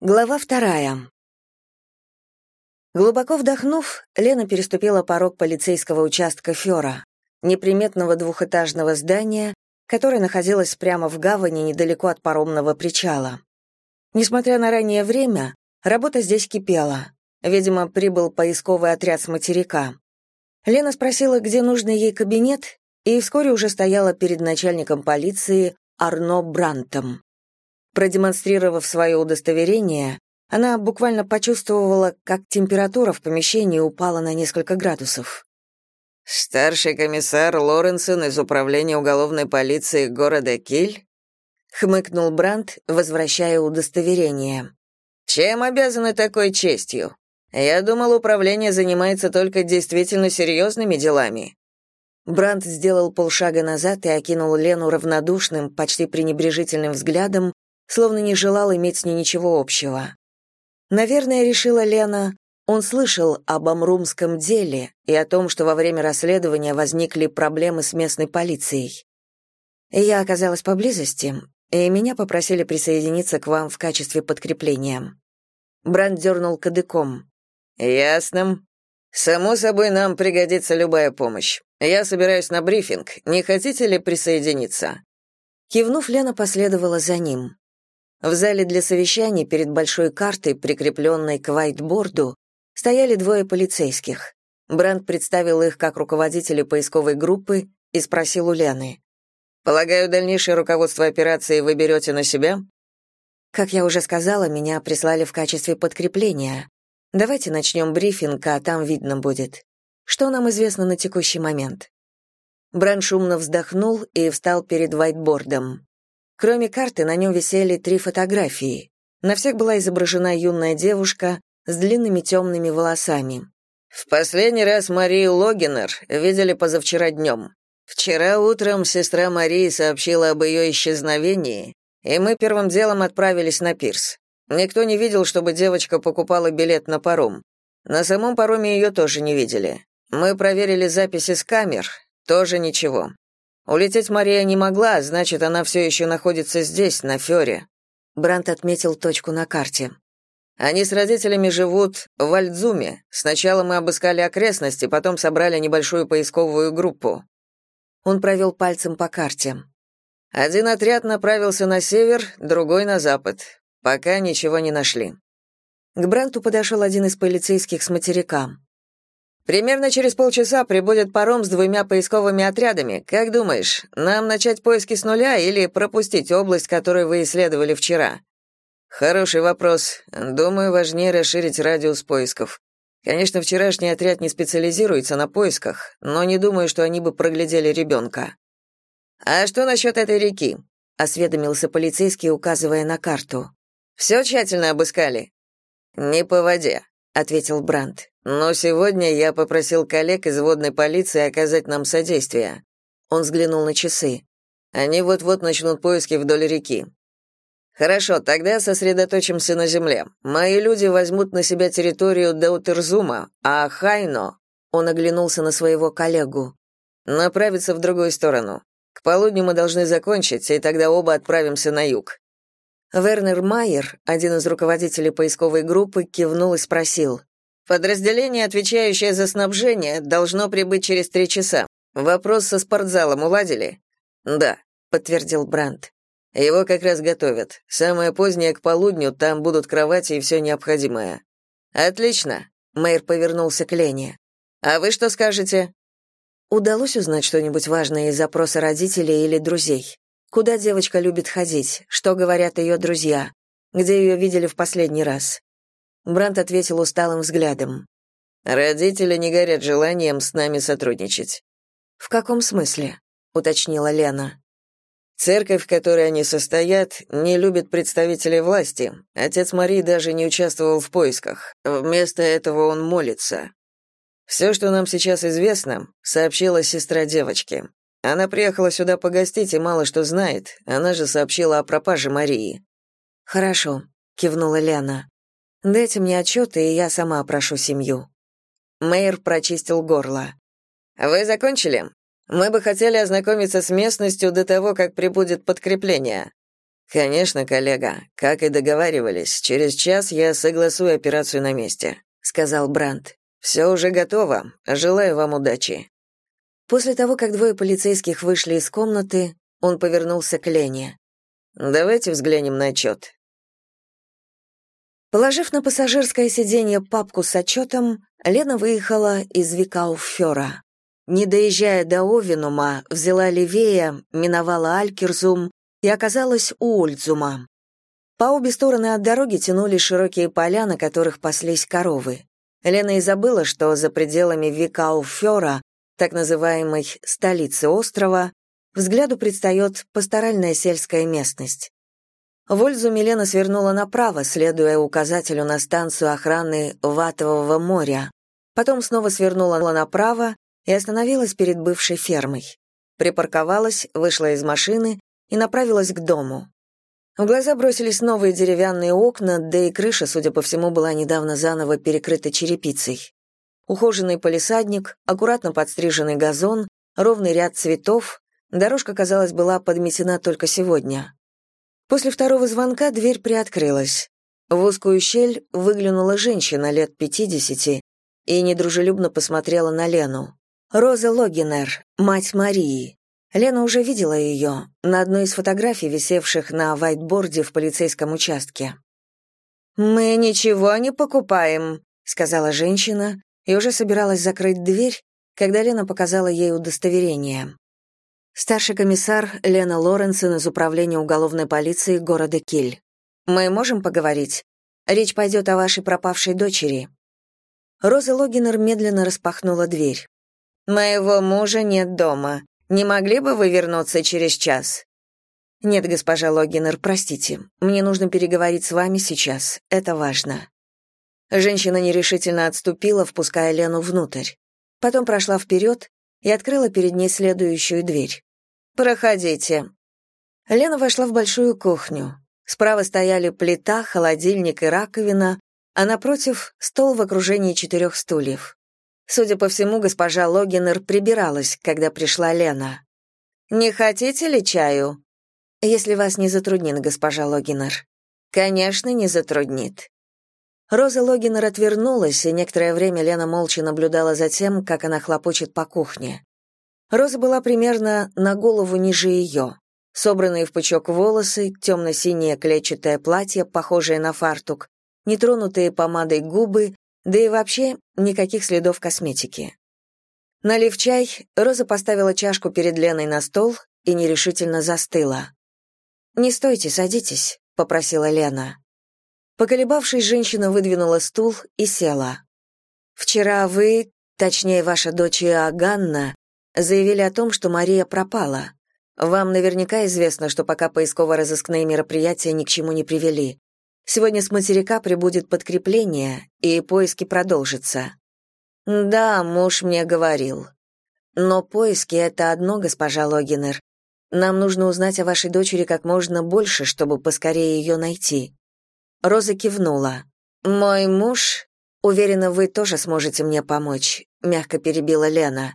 Глава вторая. Глубоко вдохнув, Лена переступила порог полицейского участка Фёра, неприметного двухэтажного здания, которое находилось прямо в гавани недалеко от паромного причала. Несмотря на раннее время, работа здесь кипела. Видимо, прибыл поисковый отряд с материка. Лена спросила, где нужный ей кабинет, и вскоре уже стояла перед начальником полиции Арно Брантом. Продемонстрировав свое удостоверение, она буквально почувствовала, как температура в помещении упала на несколько градусов. «Старший комиссар Лоренсон из Управления уголовной полиции города Киль?» — хмыкнул Брандт, возвращая удостоверение. «Чем обязаны такой честью? Я думал, управление занимается только действительно серьезными делами». Брандт сделал полшага назад и окинул Лену равнодушным, почти пренебрежительным взглядом, словно не желал иметь с ней ничего общего. Наверное, решила Лена, он слышал об Амрумском деле и о том, что во время расследования возникли проблемы с местной полицией. Я оказалась поблизости, и меня попросили присоединиться к вам в качестве подкрепления. Бранд дернул кадыком. «Ясно. Само собой, нам пригодится любая помощь. Я собираюсь на брифинг. Не хотите ли присоединиться?» Кивнув, Лена последовала за ним. В зале для совещаний перед большой картой, прикрепленной к вайтборду, стояли двое полицейских. Бранд представил их как руководители поисковой группы и спросил у Лены. «Полагаю, дальнейшее руководство операции вы берете на себя?» «Как я уже сказала, меня прислали в качестве подкрепления. Давайте начнем брифинг, а там видно будет. Что нам известно на текущий момент?» Бранд шумно вздохнул и встал перед вайтбордом. Кроме карты, на нем висели три фотографии. На всех была изображена юная девушка с длинными темными волосами. «В последний раз Марию Логинер видели позавчера днем. Вчера утром сестра Марии сообщила об ее исчезновении, и мы первым делом отправились на пирс. Никто не видел, чтобы девочка покупала билет на паром. На самом пароме ее тоже не видели. Мы проверили записи с камер, тоже ничего. Улететь Мария не могла, значит, она все еще находится здесь, на Фёре. Брант отметил точку на карте. Они с родителями живут в Альдзуме. Сначала мы обыскали окрестности, потом собрали небольшую поисковую группу. Он провел пальцем по карте. Один отряд направился на север, другой на запад. Пока ничего не нашли. К Бранту подошел один из полицейских с материка. Примерно через полчаса прибудет паром с двумя поисковыми отрядами. Как думаешь, нам начать поиски с нуля или пропустить область, которую вы исследовали вчера? Хороший вопрос. Думаю, важнее расширить радиус поисков. Конечно, вчерашний отряд не специализируется на поисках, но не думаю, что они бы проглядели ребенка. А что насчет этой реки? осведомился полицейский, указывая на карту. «Все тщательно обыскали. Не по воде, ответил Брандт. Но сегодня я попросил коллег из водной полиции оказать нам содействие. Он взглянул на часы. Они вот-вот начнут поиски вдоль реки. Хорошо, тогда сосредоточимся на земле. Мои люди возьмут на себя территорию Даутерзума, а Хайно, он оглянулся на своего коллегу, направится в другую сторону. К полудню мы должны закончить, и тогда оба отправимся на юг. Вернер Майер, один из руководителей поисковой группы, кивнул и спросил: Подразделение, отвечающее за снабжение, должно прибыть через три часа. Вопрос со спортзалом уладили? Да, подтвердил Брандт. Его как раз готовят. Самое позднее к полудню там будут кровати и все необходимое. Отлично. Мэр повернулся к Лене. А вы что скажете? Удалось узнать что-нибудь важное из запроса родителей или друзей? Куда девочка любит ходить? Что говорят ее друзья? Где ее видели в последний раз? Брант ответил усталым взглядом. Родители не горят желанием с нами сотрудничать. В каком смысле? уточнила Лена. Церковь, в которой они состоят, не любит представителей власти. Отец Марии даже не участвовал в поисках. Вместо этого он молится. Все, что нам сейчас известно, сообщила сестра девочки. Она приехала сюда погостить и мало что знает. Она же сообщила о пропаже Марии. Хорошо, кивнула Лена. Дайте мне отчеты, и я сама опрошу семью». Мэйр прочистил горло. «Вы закончили? Мы бы хотели ознакомиться с местностью до того, как прибудет подкрепление». Конечно, коллега. Как и договаривались, через час я согласую операцию на месте, сказал Брандт. Все уже готово. Желаю вам удачи. После того, как двое полицейских вышли из комнаты, он повернулся к Лене. Давайте взглянем на отчет». Положив на пассажирское сиденье папку с отчетом, Лена выехала из Викауфера. Не доезжая до Овинума, взяла левее, миновала Алькерзум и оказалась у Ольцума. По обе стороны от дороги тянули широкие поля, на которых паслись коровы. Лена и забыла, что за пределами Викауфера, так называемой столицы острова, взгляду предстает пасторальная сельская местность. В Ользу Милена свернула направо, следуя указателю на станцию охраны Ватового моря. Потом снова свернула направо и остановилась перед бывшей фермой. Припарковалась, вышла из машины и направилась к дому. В глаза бросились новые деревянные окна, да и крыша, судя по всему, была недавно заново перекрыта черепицей. Ухоженный полисадник, аккуратно подстриженный газон, ровный ряд цветов, дорожка, казалось, была подметена только сегодня. После второго звонка дверь приоткрылась. В узкую щель выглянула женщина лет пятидесяти и недружелюбно посмотрела на Лену. Роза Логинер, мать Марии. Лена уже видела ее на одной из фотографий, висевших на вайтборде в полицейском участке. «Мы ничего не покупаем», — сказала женщина и уже собиралась закрыть дверь, когда Лена показала ей удостоверение. Старший комиссар Лена Лоренсен из Управления уголовной полиции города Киль. Мы можем поговорить? Речь пойдет о вашей пропавшей дочери. Роза Логинер медленно распахнула дверь. Моего мужа нет дома. Не могли бы вы вернуться через час? Нет, госпожа Логинер, простите. Мне нужно переговорить с вами сейчас. Это важно. Женщина нерешительно отступила, впуская Лену внутрь. Потом прошла вперед и открыла перед ней следующую дверь. «Проходите». Лена вошла в большую кухню. Справа стояли плита, холодильник и раковина, а напротив — стол в окружении четырех стульев. Судя по всему, госпожа Логинер прибиралась, когда пришла Лена. «Не хотите ли чаю?» «Если вас не затруднит, госпожа Логинер». «Конечно, не затруднит». Роза Логинер отвернулась, и некоторое время Лена молча наблюдала за тем, как она хлопочет по кухне. Роза была примерно на голову ниже ее. Собранные в пучок волосы, темно-синее клетчатое платье, похожее на фартук, нетронутые помадой губы, да и вообще никаких следов косметики. Налив чай, Роза поставила чашку перед Леной на стол и нерешительно застыла. «Не стойте, садитесь», — попросила Лена. Поколебавшись, женщина выдвинула стул и села. «Вчера вы, точнее, ваша дочь Аганна, заявили о том, что Мария пропала. Вам наверняка известно, что пока поисково-розыскные мероприятия ни к чему не привели. Сегодня с материка прибудет подкрепление, и поиски продолжатся. Да, муж мне говорил. Но поиски — это одно, госпожа Логинер. Нам нужно узнать о вашей дочери как можно больше, чтобы поскорее ее найти. Роза кивнула. Мой муж... Уверена, вы тоже сможете мне помочь, мягко перебила Лена.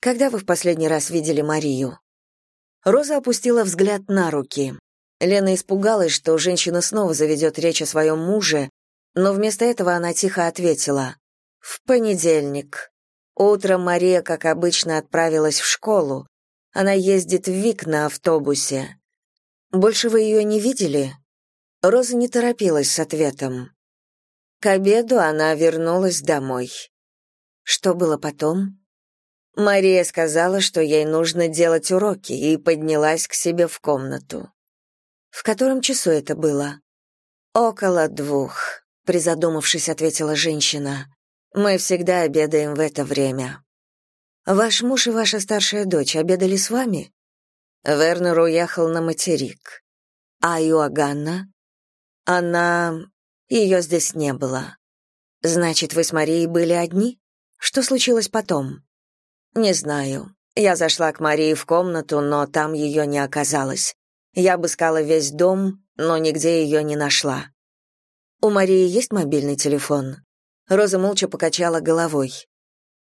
Когда вы в последний раз видели Марию? Роза опустила взгляд на руки. Лена испугалась, что женщина снова заведет речь о своем муже, но вместо этого она тихо ответила: "В понедельник. Утром Мария, как обычно, отправилась в школу. Она ездит в Вик на автобусе. Больше вы ее не видели?" Роза не торопилась с ответом. К обеду она вернулась домой. Что было потом? Мария сказала, что ей нужно делать уроки, и поднялась к себе в комнату. В котором часу это было? Около двух, призадумавшись, ответила женщина. Мы всегда обедаем в это время. Ваш муж и ваша старшая дочь обедали с вами? Вернер уехал на материк. А Юаганна? Она... Ее здесь не было. Значит, вы с Марией были одни? Что случилось потом? Не знаю. Я зашла к Марии в комнату, но там ее не оказалось. Я обыскала весь дом, но нигде ее не нашла. У Марии есть мобильный телефон? Роза молча покачала головой.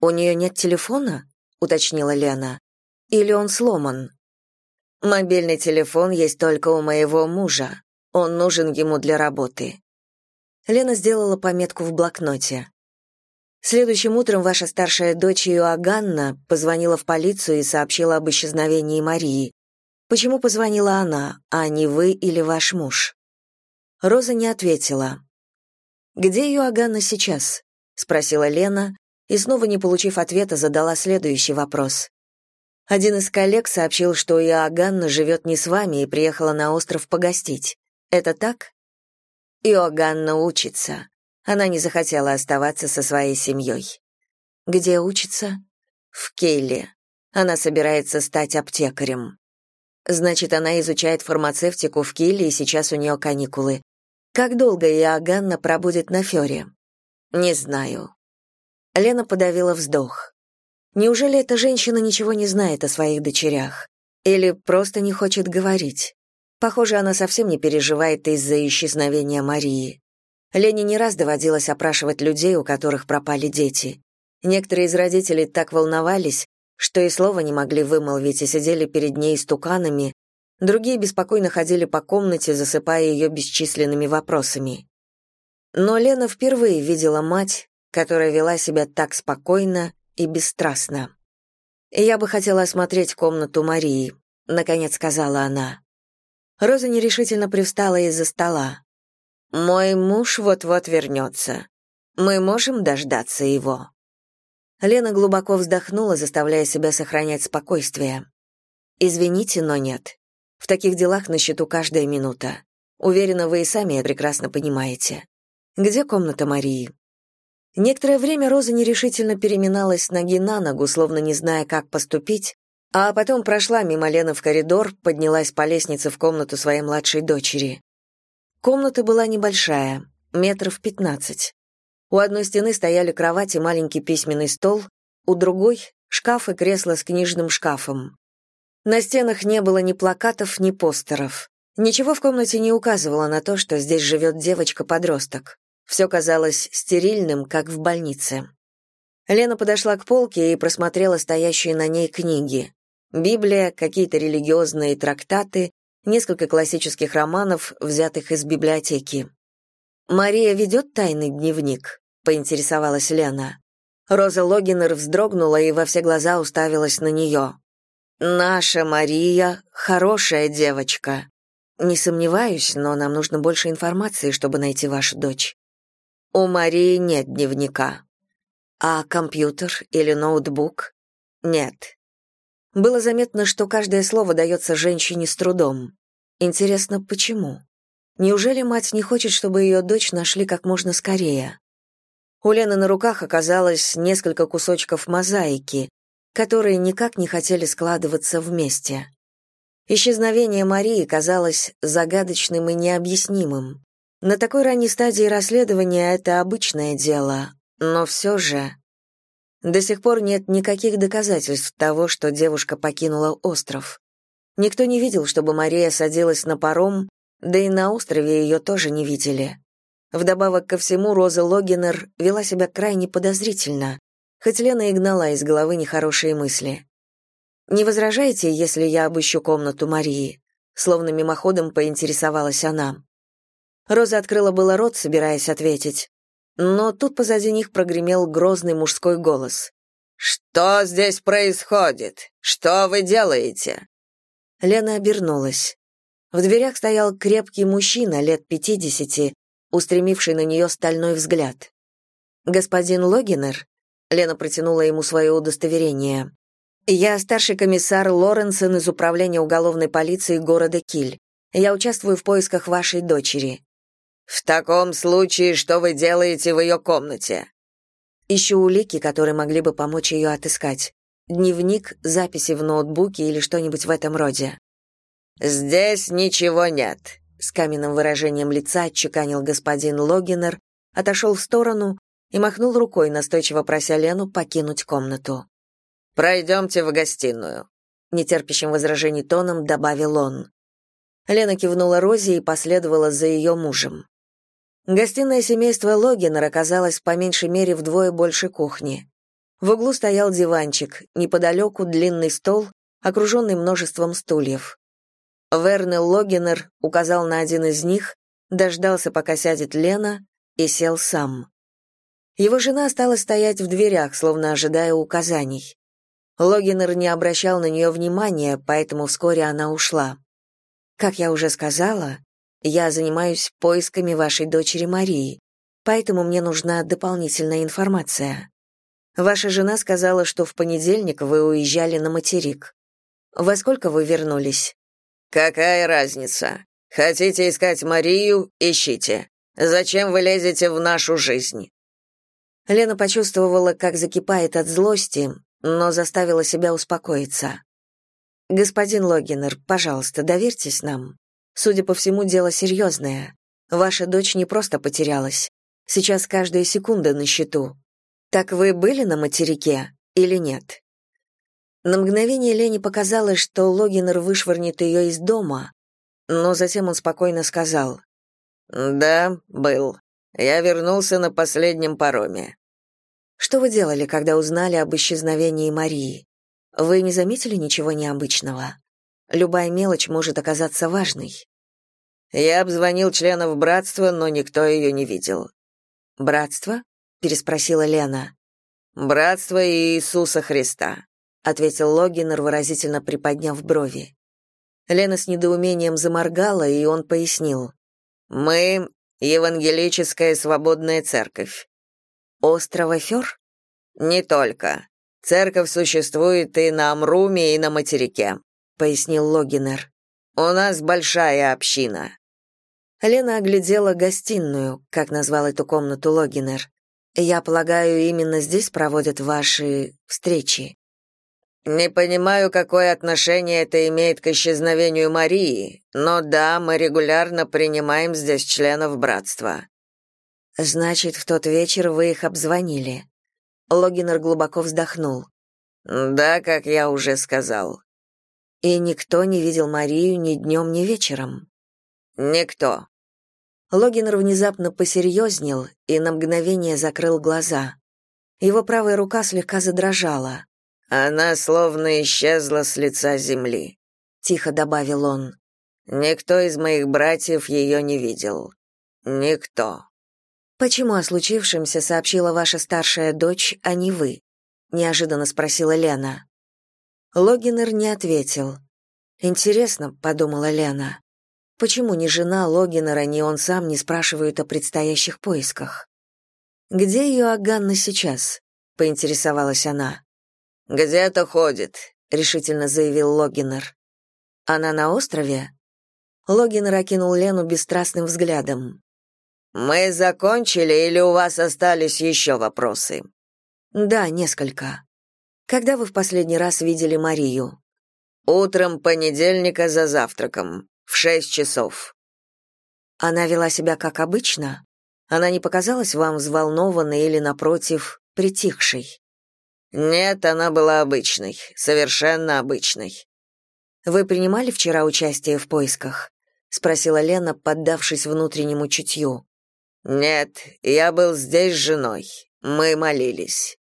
У нее нет телефона? уточнила Лена. Или он сломан? Мобильный телефон есть только у моего мужа. Он нужен ему для работы. Лена сделала пометку в блокноте. Следующим утром ваша старшая дочь Иоганна позвонила в полицию и сообщила об исчезновении Марии. Почему позвонила она, а не вы или ваш муж? Роза не ответила. Где Иоганна сейчас? спросила Лена и снова не получив ответа, задала следующий вопрос. Один из коллег сообщил, что Иоганна живет не с вами и приехала на остров погостить. Это так? Иоганна учится. Она не захотела оставаться со своей семьей. Где учится? В Кейле. Она собирается стать аптекарем. Значит, она изучает фармацевтику в Киле, и сейчас у нее каникулы. Как долго Иоганна пробудет на Фёре? Не знаю. Лена подавила вздох. Неужели эта женщина ничего не знает о своих дочерях? Или просто не хочет говорить? Похоже, она совсем не переживает из-за исчезновения Марии. Лене не раз доводилось опрашивать людей, у которых пропали дети. Некоторые из родителей так волновались, что и слова не могли вымолвить и сидели перед ней стуканами, другие беспокойно ходили по комнате, засыпая ее бесчисленными вопросами. Но Лена впервые видела мать, которая вела себя так спокойно и бесстрастно. «Я бы хотела осмотреть комнату Марии», — наконец сказала она. Роза нерешительно привстала из-за стола. Мой муж вот-вот вернется. Мы можем дождаться его. Лена глубоко вздохнула, заставляя себя сохранять спокойствие. Извините, но нет. В таких делах на счету каждая минута. Уверена, вы и сами прекрасно понимаете. Где комната Марии? Некоторое время Роза нерешительно переминалась с ноги на ногу, словно не зная, как поступить, а потом прошла мимо Лены в коридор, поднялась по лестнице в комнату своей младшей дочери. Комната была небольшая, метров пятнадцать. У одной стены стояли кровать и маленький письменный стол, у другой — шкаф и кресло с книжным шкафом. На стенах не было ни плакатов, ни постеров. Ничего в комнате не указывало на то, что здесь живет девочка-подросток. Все казалось стерильным, как в больнице. Лена подошла к полке и просмотрела стоящие на ней книги. Библия, какие-то религиозные трактаты, несколько классических романов, взятых из библиотеки. «Мария ведет тайный дневник?» — поинтересовалась Лена. Роза Логинер вздрогнула и во все глаза уставилась на нее. «Наша Мария — хорошая девочка. Не сомневаюсь, но нам нужно больше информации, чтобы найти вашу дочь. У Марии нет дневника. А компьютер или ноутбук? Нет. Было заметно, что каждое слово дается женщине с трудом. Интересно, почему? Неужели мать не хочет, чтобы ее дочь нашли как можно скорее? У Лены на руках оказалось несколько кусочков мозаики, которые никак не хотели складываться вместе. Исчезновение Марии казалось загадочным и необъяснимым. На такой ранней стадии расследования это обычное дело, но все же... До сих пор нет никаких доказательств того, что девушка покинула остров. Никто не видел, чтобы Мария садилась на паром, да и на острове ее тоже не видели. Вдобавок ко всему, Роза Логинер вела себя крайне подозрительно, хоть Лена и гнала из головы нехорошие мысли. «Не возражаете, если я обыщу комнату Марии?» Словно мимоходом поинтересовалась она. Роза открыла было рот, собираясь ответить, но тут позади них прогремел грозный мужской голос. «Что здесь происходит? Что вы делаете?» Лена обернулась. В дверях стоял крепкий мужчина лет пятидесяти, устремивший на нее стальной взгляд. «Господин Логинер?» Лена протянула ему свое удостоверение. «Я старший комиссар Лоренсен из Управления уголовной полиции города Киль. Я участвую в поисках вашей дочери. В таком случае, что вы делаете в ее комнате? Ищу улики, которые могли бы помочь ее отыскать. Дневник, записи в ноутбуке или что-нибудь в этом роде. Здесь ничего нет, с каменным выражением лица отчеканил господин Логинер, отошел в сторону и махнул рукой, настойчиво прося Лену покинуть комнату. «Пройдемте в гостиную», — нетерпящим возражений тоном добавил он. Лена кивнула Розе и последовала за ее мужем. Гостиное семейство Логинер оказалось по меньшей мере вдвое больше кухни. В углу стоял диванчик, неподалеку длинный стол, окруженный множеством стульев. Вернер Логинер указал на один из них, дождался, пока сядет Лена, и сел сам. Его жена стала стоять в дверях, словно ожидая указаний. Логинер не обращал на нее внимания, поэтому вскоре она ушла. Как я уже сказала, я занимаюсь поисками вашей дочери Марии, поэтому мне нужна дополнительная информация. Ваша жена сказала, что в понедельник вы уезжали на материк. Во сколько вы вернулись? Какая разница? Хотите искать Марию ищите. Зачем вы лезете в нашу жизнь? Лена почувствовала, как закипает от злости, но заставила себя успокоиться. Господин Логинер, пожалуйста, доверьтесь нам. Судя по всему, дело серьезное. Ваша дочь не просто потерялась. Сейчас каждая секунда на счету. Так вы были на материке или нет? На мгновение Лене показалось, что Логинер вышвырнет ее из дома, но затем он спокойно сказал. «Да, был. Я вернулся на последнем пароме». «Что вы делали, когда узнали об исчезновении Марии? Вы не заметили ничего необычного? Любая мелочь может оказаться важной». «Я обзвонил членов братства, но никто ее не видел». «Братство?» — переспросила Лена. «Братство Иисуса Христа», — ответил Логинер, выразительно приподняв брови. Лена с недоумением заморгала, и он пояснил. «Мы — Евангелическая свободная церковь». «Острова Фёр?» «Не только. Церковь существует и на Амруме, и на материке», — пояснил Логинер. «У нас большая община». Лена оглядела гостиную, как назвал эту комнату Логинер. Я полагаю, именно здесь проводят ваши встречи. Не понимаю, какое отношение это имеет к исчезновению Марии, но да, мы регулярно принимаем здесь членов братства. Значит, в тот вечер вы их обзвонили. Логинер глубоко вздохнул. Да, как я уже сказал. И никто не видел Марию ни днем, ни вечером. Никто. Логинер внезапно посерьезнел и на мгновение закрыл глаза. Его правая рука слегка задрожала. «Она словно исчезла с лица земли», — тихо добавил он. «Никто из моих братьев ее не видел. Никто». «Почему о случившемся сообщила ваша старшая дочь, а не вы?» — неожиданно спросила Лена. Логинер не ответил. «Интересно», — подумала Лена, Почему ни жена Логинера, ни он сам не спрашивают о предстоящих поисках? «Где ее Аганна сейчас?» — поинтересовалась она. «Где-то ходит», — решительно заявил Логинер. «Она на острове?» Логинер окинул Лену бесстрастным взглядом. «Мы закончили или у вас остались еще вопросы?» «Да, несколько. Когда вы в последний раз видели Марию?» «Утром понедельника за завтраком в шесть часов. Она вела себя как обычно? Она не показалась вам взволнованной или, напротив, притихшей? Нет, она была обычной, совершенно обычной. Вы принимали вчера участие в поисках? спросила Лена, поддавшись внутреннему чутью. Нет, я был здесь с женой. Мы молились.